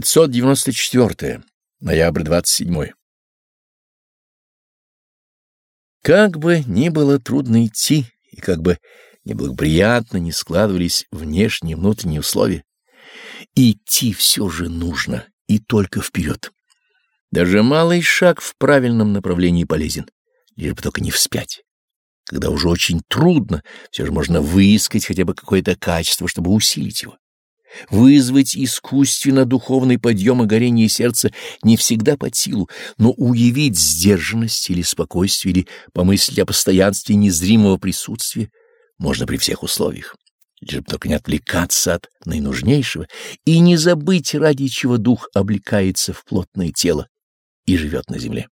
594. Ноябрь 27. Как бы ни было трудно идти, и как бы неблагоприятно не складывались внешние и внутренние условия, идти все же нужно, и только вперед. Даже малый шаг в правильном направлении полезен, лишь бы только не вспять. Когда уже очень трудно, все же можно выискать хотя бы какое-то качество, чтобы усилить его. Вызвать искусственно духовный подъем и горение сердца не всегда под силу, но уявить сдержанность или спокойствие, или помыслить о постоянстве незримого присутствия можно при всех условиях. Лишь бы только не отвлекаться от наинужнейшего и не забыть, ради чего дух облекается в плотное тело и живет на земле.